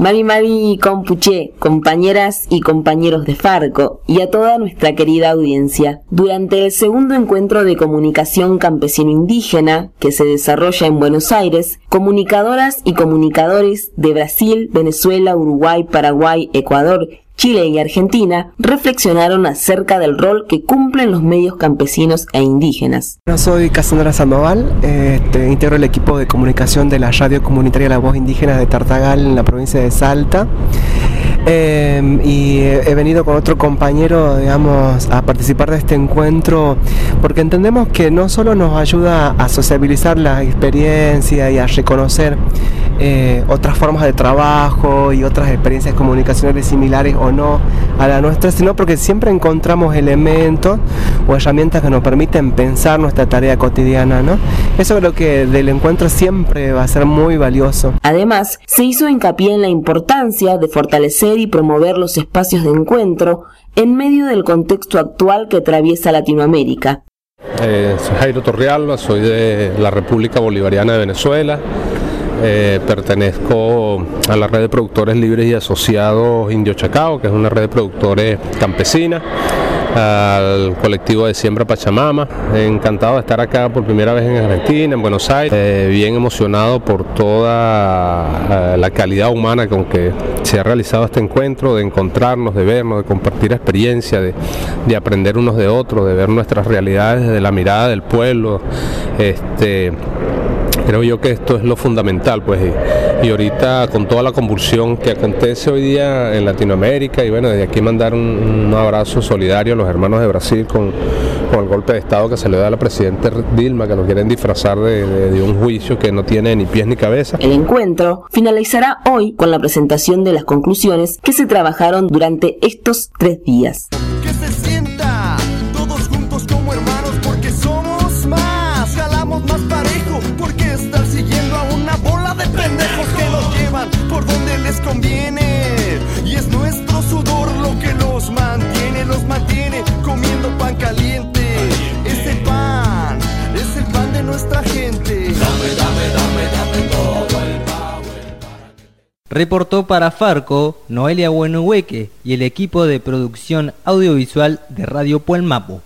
Mari Mari Compuché, compañeras y compañeros de Farco, y a toda nuestra querida audiencia. Durante el segundo encuentro de comunicación campesino-indígena, que se desarrolla en Buenos Aires, comunicadoras y comunicadores de Brasil, Venezuela, Uruguay, Paraguay, Ecuador Chile y Argentina reflexionaron acerca del rol que cumplen los medios campesinos e indígenas. Yo soy Casandra Sandoval, este, integro el equipo de comunicación de la radio comunitaria La Voz Indígena de Tartagal en la provincia de Salta. Eh, y he venido con otro compañero, digamos, a participar de este encuentro porque entendemos que no solo nos ayuda a sociabilizar la experiencia y a reconocer eh, otras formas de trabajo y otras experiencias comunicacionales similares o no a la nuestra, sino porque siempre encontramos elementos o herramientas que nos permiten pensar nuestra tarea cotidiana, ¿no? Eso creo que del encuentro siempre va a ser muy valioso. Además, se hizo hincapié en la importancia de fortalecer y promover los espacios de encuentro en medio del contexto actual que atraviesa Latinoamérica. Eh, soy Jairo Torrealba, soy de la República Bolivariana de Venezuela. Eh, pertenezco a la red de productores libres y asociados Indio Chacao, que es una red de productores campesina, al colectivo de Siembra Pachamama. Encantado de estar acá por primera vez en Argentina, en Buenos Aires, eh, bien emocionado por toda eh, la calidad humana con que se ha realizado este encuentro, de encontrarnos, de vernos, de compartir experiencia, de, de aprender unos de otros, de ver nuestras realidades desde la mirada del pueblo. Este, Creo yo que esto es lo fundamental, pues, y, ahorita con toda la convulsión que acontece hoy día en Latinoamérica, y bueno, desde aquí mandar un, un abrazo solidario a los hermanos de Brasil con, con, el golpe de Estado que se le da a la presidenta Dilma, que lo quieren disfrazar de, de, de un juicio que no tiene ni pies ni cabeza. El encuentro finalizará hoy con la presentación de las conclusiones que se trabajaron durante estos tres días. Sudor lo que los mantiene, los mantiene comiendo pan caliente. Es el pan, es el pan de nuestra gente. Dame, dame, dame, dame todo el Reportó para Farco Noelia Buenohueque y el equipo de producción audiovisual de Radio Puelmapo.